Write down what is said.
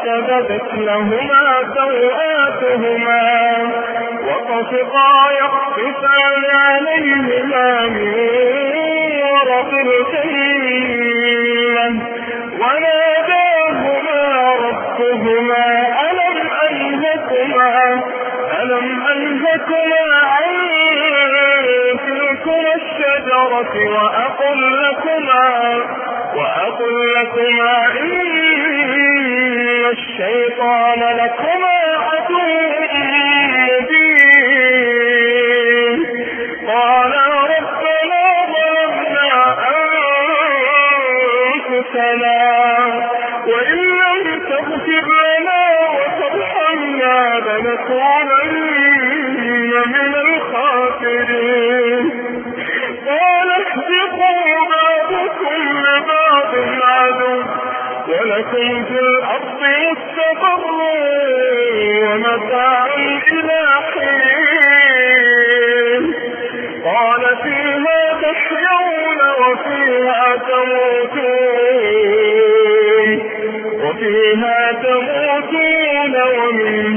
بدت لهما سوآتهما وطفقا يخففان عليهما من ورق الجنة وناداهما ربهما ألم أنهكما ألم أنهكما عن تلكما الشجرة وأقل لكما وأقل لكما إن الشيطان لكما عدو ربنا ظلمنا أنفسنا ولكم في الأرض مستقر ومتاع إلى حين. قال فيها تحيون وفيها تموتون. وفيها تموتون ومنها